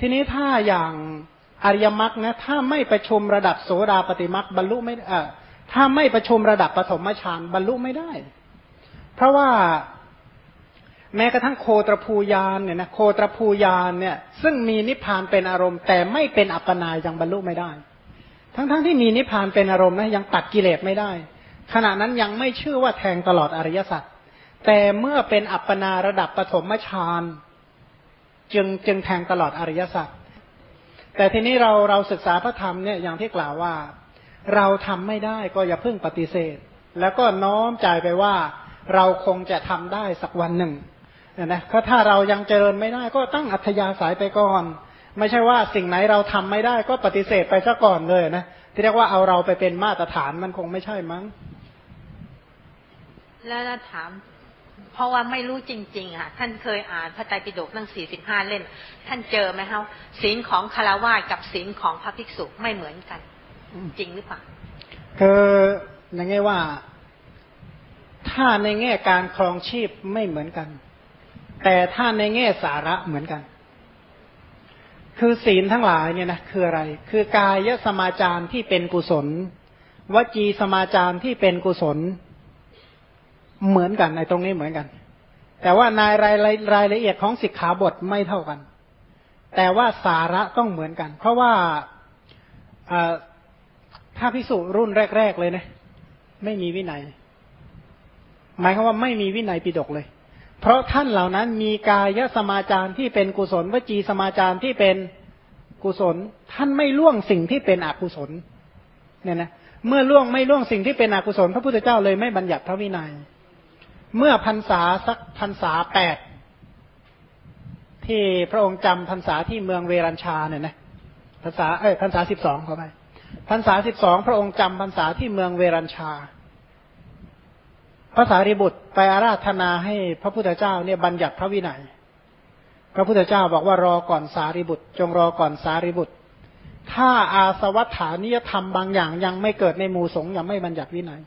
ทีนี้ถ้าอย่างอริยมรรคนะถ้าไม่ประชุมระดับโสดาปฏิมรรคบรรลุไม่เออถ้าไม่ประชุมระดับปฐมฌานบรรลุไม่ได้ เพราะว่าแม้กระทั่งโคตรภูยานเนี่ยนะโคตรภูยานเนี่ยซึ่งมีนิพพานเป็นอารมณ์ แต่ไม่เป็นอัปปนายังบรรลุไม่ได้ ทั้งๆทที่มีนิพพานเป็นอารมณ์นะยังตัดกิเลสไม่ได้ ขณะนั้นยังไม่ชื่อว่าแทงตลอดอริยสัจแต่เมื่อเป็นอัปปนาระดับปฐมฌาน จึงจึงแทงตลอดอริยสัจแต่ทีนี้เราเราศึกษาพระธรรมเนี่ยอย่างที่กล่าวว่า เราทำไม่ได้ก็อย่าเพิ่งปฏิเสธ แล้วก็น้อมใจไปว่า เราคงจะทำได้สักวันหนึ่งนะก็ถ้าเรายังเจริญไม่ได้ก็ตั้งอัธยาศัยไปก่อน ไม่ใช่ว่าสิ่งไหนเราทำไม่ได้ก็ปฏิเสธไปซะก่อนเลยนะที่เรียกว่าเอาเราไปเป็นมาตรฐานมันคงไม่ใช่มั้ง แล้วถาม เพราะว่าไม่รู้จริง ๆ ค่ะ ท่านเคยอ่านพระไตรปิฎกตั้งสี่สิบห้าเล่ม ท่านเจอไหมครับศีลของคารวะกับศีลของพระภิกษุไม่เหมือนกัน จริงหรือเปล่าคือในแง่ว่า ถ้าในแง่การครองชีพไม่เหมือนกัน แต่ถ้าในแง่สาระเหมือนกัน คือศีลทั้งหลายเนี่ยนะคืออะไร คือกายสมาจารที่เป็นกุศล วจีสมาจารที่เป็นกุศล เหมือนกันในตรงนี้เหมือนกัน แต่ว่านายรายรายละเอียดของสิกขาบทไม่เท่ากัน แต่ว่าสาระต้องเหมือนกัน เพราะว่าถ้าพิสูจรุ่นแรก ๆ เลยนะไม่มีวินัย หมายความว่าไม่มีวินัยปิดกเลย เพราะท่านเหล่านั้นมีกายสมาจารที่เป็นกุศลวจีสมาจารที่เป็นกุศล ท่านไม่ล่วงสิ่งที่เป็นอกุศล เนี่ยนะเมื่อล่วงไม่ล่วงสิ่งที่เป็นอกุศล พระพุทธเจ้าเลยไม่บัญญัติพระวินัย เมื่อพรรษาสักพรรษาแปดที่พระองค์จำพรรษาที่เมืองเวรัญชาเนี่ยนะพรรษาเอ้ยพรรษาสิบสองเข้าไปพรรษาสิบสองพระองค์จำพรรษาที่เมืองเวรัญชาพระสารีบุตรไปอาราธนาให้พระพุทธเจ้าเนี่ยบัญญัติพระวินัย พระพุทธเจ้าบอกว่ารอก่อนสารีบุตร จงรอก่อนสารีบุตร ถ้าอาสวัฏฐานิยธรรมบางอย่างยังไม่เกิดในหมู่สงฆ์ยังไม่บัญญัติวินัย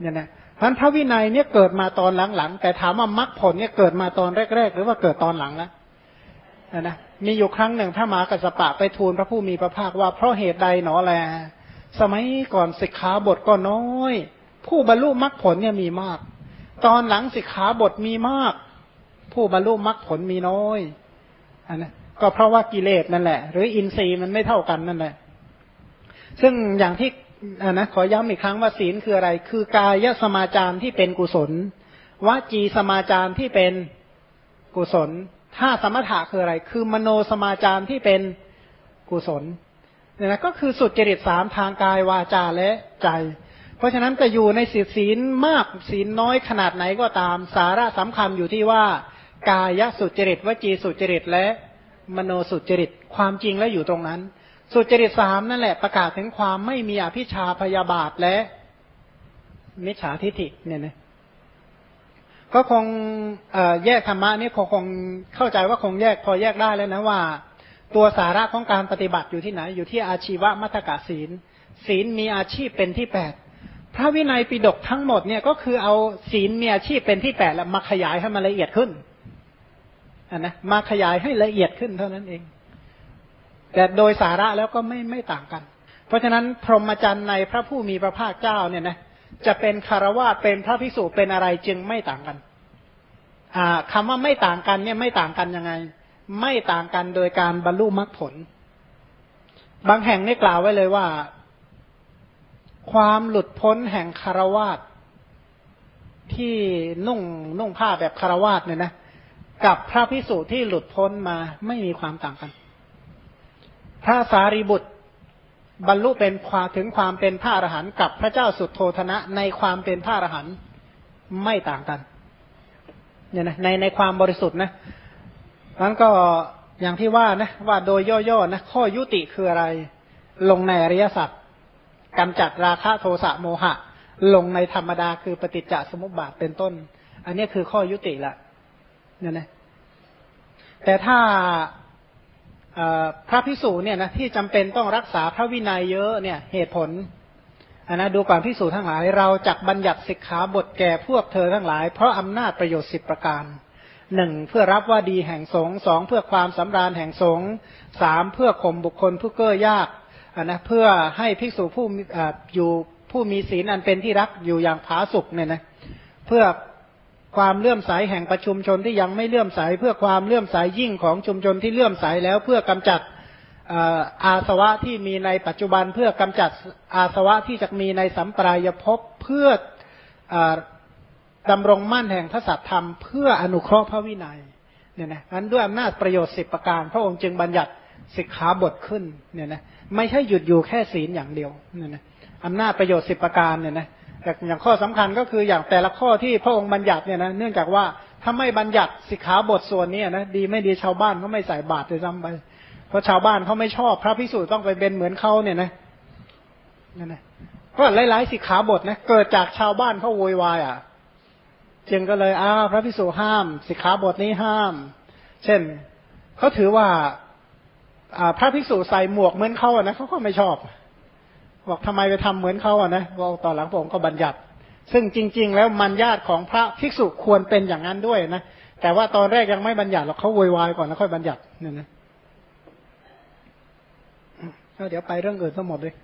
เนี่ยนะ พันพระวินัยเนี่ยเกิดมาตอนหลังๆ แต่ถามว่ามรรคผลเนี่ยเกิดมาตอนแรก ๆ หรือว่าเกิดตอนหลังแล้วนะมีอยู่ครั้งหนึ่งพระมหากัสปะไปทูลพระผู้มีพระภาคว่าเพราะเหตุใดหนอแล สมัยก่อนสิกขาบทก็น้อย ผู้บรรลุมรรคผลเนี่ยมีมาก ตอนหลังสิกขาบทมีมาก ผู้บรรลุมรรคผลมีน้อยอันนะก็เพราะว่ากิเลสนั่นแหละ หรืออินทรีย์มันไม่เท่ากันนั่นแหละ ซึ่งอย่างที่ นะขอย้ำอีกครั้งว่าศีลคืออะไร คือกายสมาจารที่เป็นกุศลวจีสมาจารที่เป็นกุศลถ้าสมถะคืออะไร คือมโนสมาจารที่เป็นกุศลเนี่ยนะก็คือสุดจริตสามทางกายวาจาและใจ เพราะฉะนั้นจะอยู่ในศีลศีลมากศีลน้อยขนาดไหนก็ตาม สาระสำคัญอยู่ที่ว่า กายสุจริตวจีสุจริตและมโนสุจริตความจริงแล้วอยู่ตรงนั้น สุจริตสามนั่นแหละประกาศถึงความไม่มีอภิชาพยาบาทและ มิจฉาทิฏฐิเนี่ยนะก็คงแยกธรรมะนี่คงคงเข้าใจว่าคงแยกพอแยกได้แล้วนะว่า ตัวสาระของการปฏิบัติอยู่ที่ไหน อยู่ที่อาชีวมัตกะศีล ศีลมีอาชีพเป็นที่แปดพระวินัยปิฎกทั้งหมดเนี่ยก็คือเอาศีลมีอาชีพเป็นที่แปดแล้วมาขยายให้มันละเอียดขึ้นอ่านะมาขยายให้ละเอียดขึ้นเท่านั้นเอง แต่โดยสาระแล้วก็ไม่ไม่ต่างกัน เพราะฉะนั้นพรหมจรรย์ในพระผู้มีพระภาคเจ้าเนี่ยนะจะเป็นคารวะเป็นพระภิกษุเป็นอะไรจึงไม่ต่างกันอ่าคำว่าไม่ต่างกันเนี่ยไม่ต่างกันยังไง ไม่ต่างกันโดยการบรรลุมรรคผล บางแห่งนี่กล่าวไว้เลยว่า ความหลุดพ้นแห่งคารวาสที่นุ่งนุ่งผ้าแบบคารวาสเนี่ยนะ กับพระพิสุที่หลุดพ้นมาไม่มีความต่างกัน พระสารีบุตร บรรลุเป็นความถึงความเป็นพระอรหันต์กับพระเจ้าสุดโทธนะในความเป็นพระอรหันต์ไม่ต่างกันเนี่ยนะในในความบริสุทธิ์นะนั้นก็อย่างที่ว่านะว่าโดยย่อๆนะข้อยุติคืออะไร ลงในอริยสัจกำจัดราคะโทสะโมหะ ลงในธรรมดาคือปฏิจจสมุปบาทเป็นต้น อันนี้คือข้อยุติละเนี่ยนะแต่ถ้า พระพิสูจเนี่ยนะที่จำเป็นต้องรักษาพระวินัยเยอะเนี่ยเหตุผลอันนะดูก่อนพิสูจทั้งหลาย เราจักบัญญัติสิกขาบทแก่พวกเธอทั้งหลาย เพราะอำนาจประโยชน์สิบประการหนึ่งเพื่อรับว่าดีแห่งสงสองเพื่อความสำราญแห่งสงสามเพื่อข่มบุคคลผู้เก้อยากนะเพื่อให้ภิกษุผู้อยู่ผู้มีศีลอันเป็นที่รักอยู่อย่างผาสุกเนี่ยนะเพื่อ ความเลื่อมใสแห่งประชุมชนที่ยังไม่เลื่อมใส เพื่อความเลื่อมใสยิ่งของชุมชนที่เลื่อมใสแล้วเพื่อกำจัดอาสวะที่มีในปัจจุบันเพื่อกำจัดอาสวะที่จะมีในสัมปรายภพเพื่อดำรงมั่นแห่งพระสัตธรรม เพื่ออนุเคราะห์พระวินัยเนี่ยนะนั้นด้วยอำนาจประโยชน์สิบประการ พระองค์จึงบัญญัติสิกขาบทขึ้นเนี่ยนะไม่ใช่หยุดอยู่แค่ศีลอย่างเดียวเนี่ยนะอำนาจประโยชน์สิบประการเนี่ยนะ อย่างข้อสำคัญก็คืออย่างแต่ละข้อที่พระองค์บัญญัติเนี่ยนะเนื่องจากว่าถ้าไม่บัญญัติสิกขาบทส่วนนี้นะดีไม่ดีชาวบ้านเขาไม่ใส่บาตรเลยซ้ำไปเพราะชาวบ้านเขาไม่ชอบ พระพิสุต้องไปเป็นเหมือนเขาเนี่ยนะนั่นนะเพราะหลายๆสิกขาบทนะเกิดจากชาวบ้านเขาโวยวายอะจึงก็เลยอ้าวพระพิสุห้าม สิกขาบทนี้ห้าม เช่นเขาถือว่าพระภิกษุใส่หมวกเหมือนเขาอะนะเขาก็ไม่ชอบ บอกทำไมไปทำเหมือนเขาอะนะบอกตอนหลังพระองค์ก็บัญญัติ ซึ่งจริง ๆ แล้วมันญาติของพระภิกษุควรเป็นอย่างนั้นด้วยนะแต่ว่าตอนแรกยังไม่บัญญัติหรอกเขาโวยวายก่อนแล้วค่อยบัญญัติเนี่ยนะเดี๋ยวไปเรื่องอื่นทั้งหมดเลย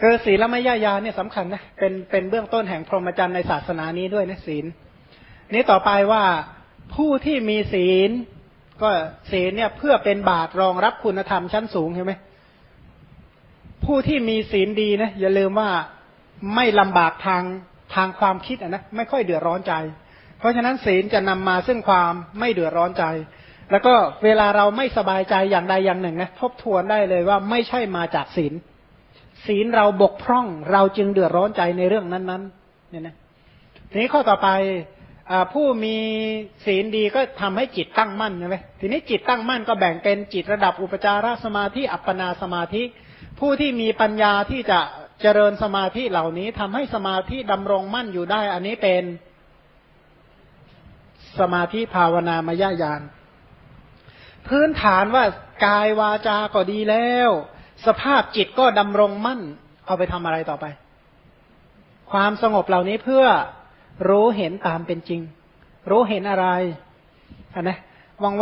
คือศีลและไม่ย่ายาเนี่ยสำคัญนะเป็นเป็นเบื้องต้นแห่งพรหมจรรย์ในศาสนานี้ด้วยนะศีลนี้ต่อไปว่าผู้ที่มีศีล ก็ศีลเนี่ยเพื่อเป็นบาตรรองรับคุณธรรมชั้นสูงใช่ไหมผู้ที่มีศีลดีนะอย่าลืมว่าไม่ลำบากทางทางความคิดนะไม่ค่อยเดือดร้อนใจ เพราะฉะนั้นศีลจะนำมาซึ่งความไม่เดือดร้อนใจ แล้วก็เวลาเราไม่สบายใจอย่างใดอย่างหนึ่งนะทบทวนได้เลยว่าไม่ใช่มาจากศีลศีลเราบกพร่องเราจึงเดือดร้อนใจในเรื่องนั้นๆเนี่ยนะทีนี้ข้อต่อไป ผู้มีศีลดีก็ทำให้จิตตั้งมั่นใช่ไหมทีนี้จิตตั้งมั่นก็แบ่งเป็นจิตระดับอุปจารสมาธิอัปปนาสมาธิ ผู้ที่มีปัญญาที่จะเจริญสมาธิเหล่านี้ทำให้สมาธิดำรงมั่นอยู่ได้ อันนี้เป็นสมาธิภาวนามยญาณพื้นฐานว่ากายวาจาก็ดีแล้ว สภาพจิตก็ดำรงมั่น เอาไปทำอะไรต่อไป ความสงบเหล่านี้เพื่อ รู้เห็นตามเป็นจริง รู้เห็นอะไรอันนะ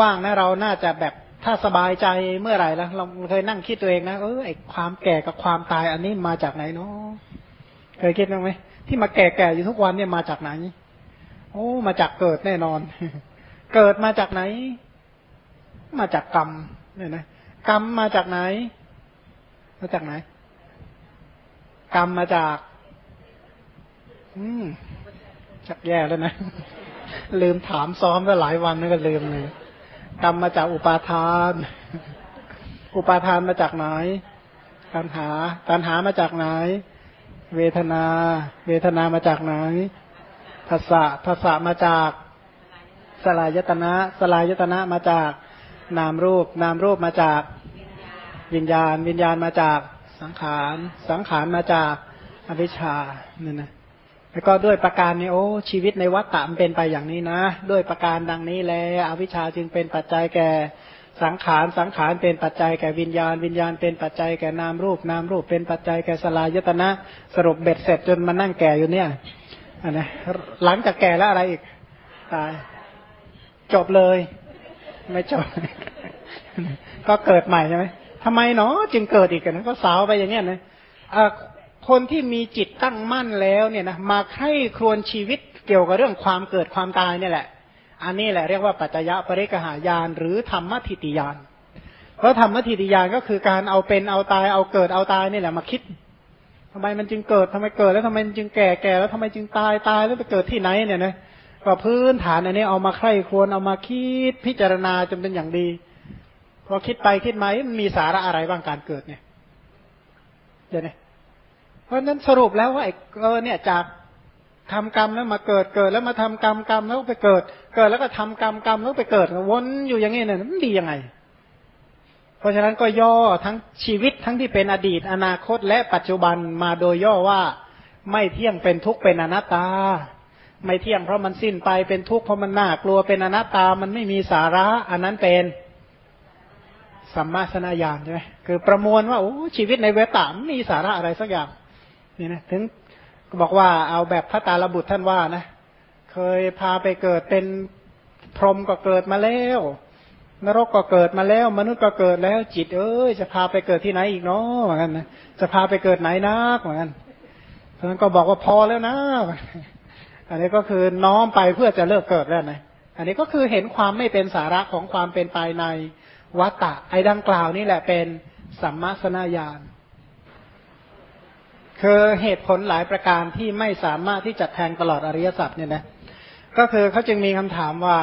ว่างๆนะเราน่าจะแบบถ้าสบายใจเมื่อไหร่แล้วเราเคยนั่งคิดตัวเองนะเออไอความแก่กับความตายอันนี้มาจากไหนเนาะเคยคิดบ้างไหมที่มาแก่ๆอยู่ทุกวันเนี่ยมาจากไหน โอ้ มาจากเกิดแน่นอน เกิดมาจากไหน มาจากกรรมเนี่ยนะกรรมมาจากไหน มาจากไหน กรรมมาจาก อืม ชักแย่แล้วนะ ลืมถามซ้อมก็หลายวันนี่ก็ลืมเลยกรรมมาจากอุปาทาน อุปาทานมาจากไหนตัณหา ตัณหามาจากไหน เวทนา เวทนามาจากไหนภาษะภาษะมาจากสลายตนะสลายตนะมาจากนามรูป นามรูปมาจากวิญญาณ วิญญาณมาจากสังขาร สังขารมาจากอวิชชาเนี่ยนะ แล้วก็ด้วยประการนี้โอ้ชีวิตในวัฏฏะมันเป็นไปอย่างนี้นะ ด้วยประการดังนี้แลอวิชชาจึงเป็นปัจจัยแก่สังขารสังขารเป็นปัจจัยแก่วิญญาณ วิญญาณเป็นปัจจัยแก่นามรูปนามรูปเป็นปัจจัยแก่สลายตนะ สรุปเบ็ดเสร็จจนมานั่งแก่อยู่เนี่ยอันนะหลังจากแก่แล้วอะไรอีกตายจบเลย ไม่จบ ก็เกิดใหม่ใช่ไหมทำไมเนาะจึงเกิดอีกนะก็สาวไปอย่างเงี้ยนะ คนที่มีจิตตั้งมั่นแล้วเนี่ยนะมาให้ครวนชีวิตเกี่ยวกับเรื่องความเกิดความตายเนี่ยแหละ อันนี้แหละเรียกว่าปัจจยะปริกหายานหรือธรรมทิฏฐิยาน เพราะธรรมทิฏฐิยานก็คือการเอาเป็นเอาตายเอาเกิดเอาตายนี่แหละมาคิดทำไมมันจึงเกิดทำไมเกิดแล้วทำไมมันจึงแก่แก่แล้วทำไมจึงตายตายแล้วไปเกิดที่ไหนเนี่ยนะก็พื้นฐานอันนี้เอามาใคร่ควรเอามาคิดพิจารณาจนเป็นอย่างดีพอคิดไปคิดมามันมีสาระอะไรบ้างการเกิดเนี่ยเดี๋ยวนี้ ราะนั้นสรุปแล้วว่าเออเนี่ยจากทำกรรมแล้วมาเกิดเกิดแล้วมาทำกรรมกรรมแล้วไปเกิด เกิดแล้วก็ทำกรรมกรรมแล้วไปเกิดวนอยู่อย่างนี้เนี่ยมันดียังไง เพราะฉะนั้นก็ย่อทั้งชีวิตทั้งที่เป็นอดีต อนาคตและปัจจุบันมาโดยย่อว่าไม่เที่ยงเป็นทุกข์เป็นอนัตตา ไม่เที่ยงเพราะมันสิ้นไปเป็นทุกข์เพราะมันน่ากลัวเป็นอนัตตามันไม่มีสาระ อันนั้นเป็นสัมมาสนญาณใช่ไหมคือประมวลว่าโอ้ชีวิตในเวตาไม่มีสาระอะไรสักอย่าง นี่นะถึงบอกว่าเอาแบบพระตาลบุตรท่านว่านะ เคยพาไปเกิดเป็นพรหมก็เกิดมาแล้ว นรกก็เกิดมาแล้ว มนุษย์ก็เกิดแล้ว จิต เอ้ยจะพาไปเกิดที่ไหนอีกเนาะเหมือนกันนะจะพาไปเกิดไหนนักเหมือนกันเพราะนั้นก็บอกว่าพอแล้วนะอันนี้ก็คือน้อมไปเพื่อจะเลิกเกิดแล้วนะอันนี้ก็คือเห็นความไม่เป็นสาระของความเป็นไปในวัตตะไอ้ดังกล่าวนี่แหละเป็นสัมมาสนาญาณ คือเหตุผลหลายประการที่ไม่สามารถที่จะแทงตลอดอริยสัจเนี่ยนะ ก็คือเขาจึงมีคำถามว่า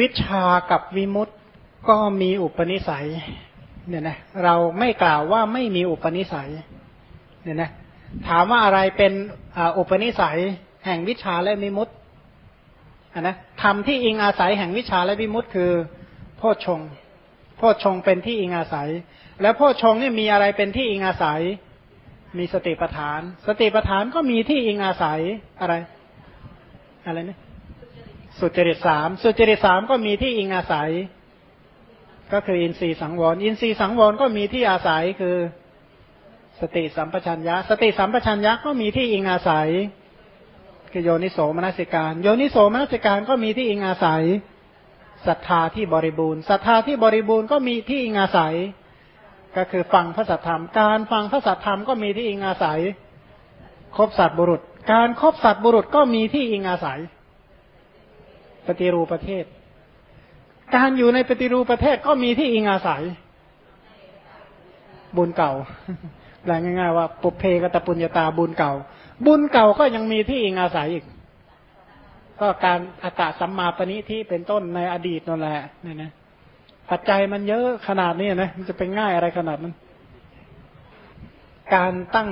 วิชากับวิมุตต์ก็มีอุปนิสัย เนี่ยนะเราไม่กล่าวว่าไม่มีอุปนิสัย เนี่ยนะถามว่าอะไรเป็นอุปนิสัย แห่งวิชาและวิมุตต์นะทำที่อิงอาศัยแห่งวิชาและวิมุตต์คือโพชฌงโพชฌงเป็นที่อิงอาศัย แล้วพ่อชงเนี่ยมีอะไรเป็นที่อิงอาศัย มีสติปัฏฐาน สติปัฏฐานก็มีที่อิงอาศัยอะไร อะไรเนี่ยสุจริตสามสุจริตสามก็มีที่อิงอาศัย ก็คืออินทรีย์สังวร อินทรีย์สังวรก็มีที่อาศัยคือสติสัมปชัญญะ สติสัมปชัญญะก็มีที่อิงอาศัย คือโยนิโสมนสิการ โยนิโสมนสิการก็มีที่อิงอาศัยศรัทธาที่บริบูรณ์ศรัทธาที่บริบูรณ์ก็มีที่อิงอาศัย ก็คือฟังพระสัทธรรม การฟังพระสัทธรรมก็มีที่อิงอาศัย ครบสัตบุรุษ การครบสัตบุรุษก็มีที่อิงอาศัย ปฏิรูปประเทศ การอยู่ในปฏิรูปประเทศก็มีที่อิงอาศัย บุญเก่าแปลง่ายๆว่าปุเพกตปุญญาตาบุญเก่า บุญเก่าก็ยังมีที่อิงอาศัยอีก ก็การอัตตสัมมาปณิที่เป็นต้นในอดีตนั่นแหละเนี่ยนะ ปัจจัยมันเยอะขนาดนี้นะมันจะเป็นง่ายอะไรขนาดนั้นการตั้ง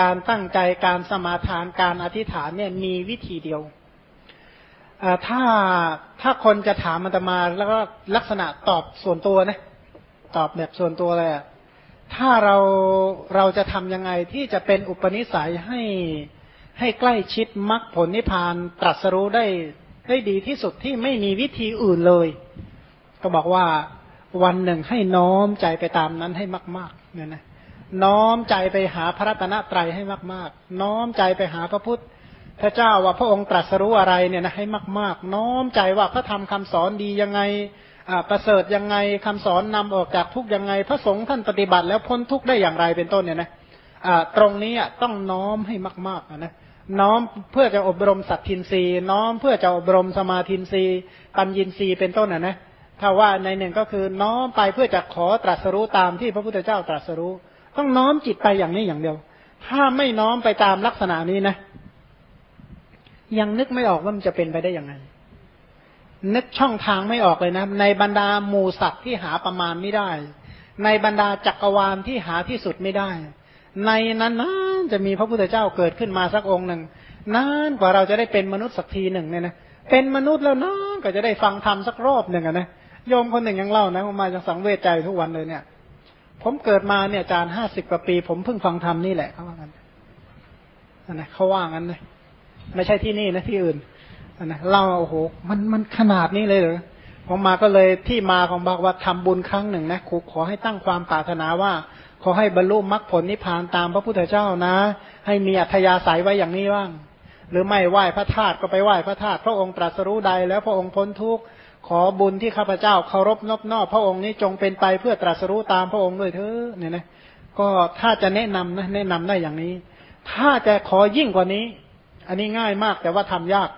การตั้งใจการสมาทานการอธิษฐานเนี่ยมีวิธีเดียวถ้าถ้าคนจะถามมันตมาแล้วก็ลักษณะตอบส่วนตัวนะตอบแบบส่วนตัวเลยถ้าเราเราจะทำยังไงที่จะเป็นอุปนิสัยให้ให้ใกล้ชิดมรรคผลนิพพานตรัสรู้ได้ได้ดีที่สุดที่ไม่มีวิธีอื่นเลย ก็บอกว่าวันหนึ่งให้น้อมใจไปตามนั้นให้มากๆเนี่ยนะน้อมใจไปหาพระรัตนตรัยให้มาก ๆ น้อมใจไปหาพระพุทธพระเจ้าว่าพระองค์ตรัสรู้อะไรเนี่ยนะให้มาก ๆ น้อมใจว่าพระธรรมคาสอนดียังไงประเสริฐยังไงคำสอนนำออกจากทุกยังไง พระสงฆ์ท่านปฏิบัติแล้วพ้นทุกได้อย่างไรเป็นต้นเนี่ยนะตรงนี้ต้องน้อมให้มากๆนะน้อมเพื่อจะอบรมสัตทินรีน้อมเพื่อจะอบรมสมาทินรีปัญญินรีเป็นต้นนะนะ ถ้าว่าในหนึ่งก็คือน้อมไปเพื่อจะขอตรัสรู้ตามที่พระพุทธเจ้าตรัสรู้ ต้องน้อมจิตไปอย่างนี้อย่างเดียว ถ้าไม่น้อมไปตามลักษณะนี้นะ ยังนึกไม่ออกว่ามันจะเป็นไปได้ยังไง นึกช่องทางไม่ออกเลยนะ ในบรรดาหมูสัตว์ที่หาประมาณไม่ได้ ในบรรดาจักรวาลที่หาที่สุดไม่ได้ ในนั้นนะจะมีพระพุทธเจ้าเกิดขึ้นมาสักองค์หนึ่งนานกว่าเราจะได้เป็นมนุษย์สักทีหนึ่งเนี่ยนะเป็นมนุษย์แล้วนะก็จะได้ฟังธรรมสักรอบหนึ่งนะ โยมคนหนึ่งยังเล่านะมาจากสังเวชใจทุกวันเลยเนี่ย ผมเกิดมาเนี่ยอาจารย์ห้าสิบกว่าปี ผมเพิ่งฟังธรรมนี่แหละเขาว่างั้นนะเขาว่างั้นเลยไม่ใช่ที่นี่นะที่อื่นนะเล่าโอ้โหมันมันขนาดนี้เลยเหรอผมมาก็เลยที่มาของบอกว่าทำบุญครั้งหนึ่งนะครูขอให้ตั้งความปรารถนาว่า ขอให้บรรลุมรรคผลนิพพานตามพระพุทธเจ้านะ ให้มีอัธยาศัยไว้อย่างนี้บ้างหรือไม่ไหว้พระธาตุก็ไปไหว้พระธาตุพระองค์ตรัสรู้ใดแล้วพระองค์พ้นทุกข์ ขอบุญที่ข้าพเจ้าเคารพนอบนอบพระองค์นี้จงเป็นไปเพื่อตรัสรู้ตามพระองค์ด้วยเถอะเนี่ยนะก็ถ้าจะแนะนำนะแนะนำได้อย่างนี้ ถ้าจะขอยิ่งกว่านี้ อันนี้ง่ายมากแต่ว่าทำยาก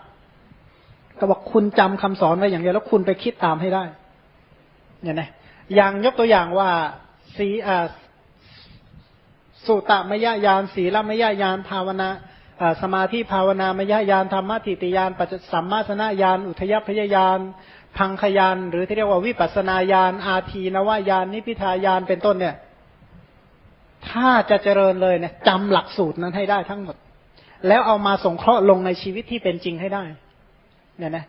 ก็บอกคุณจำคำสอนไว้อย่างเดียวแล้วคุณไปคิดตามให้ได้ เนี่ยนะอย่างยกตัวอย่างว่าสีอ่าสุตตมยญาณสีลมยญาณภาวนา สมาธิภาวนามยญาณธรรมทิติยานปัจสัมมาสนญาณอุทยพยญาณพังขยานหรือที่เรียกว่าวิปัสนาญาณอาทีนวายานนิพิทายานเป็นต้นเนี่ย ถ้าจะเจริญเลยเนี่ยจำหลักสูตรนั้นให้ได้ทั้งหมด แล้วเอามาสงเคราะห์ลงในชีวิตที่เป็นจริงให้ได้ เนี่ยนะ